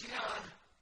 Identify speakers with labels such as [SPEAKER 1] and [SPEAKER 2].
[SPEAKER 1] وَاسِعَةٌ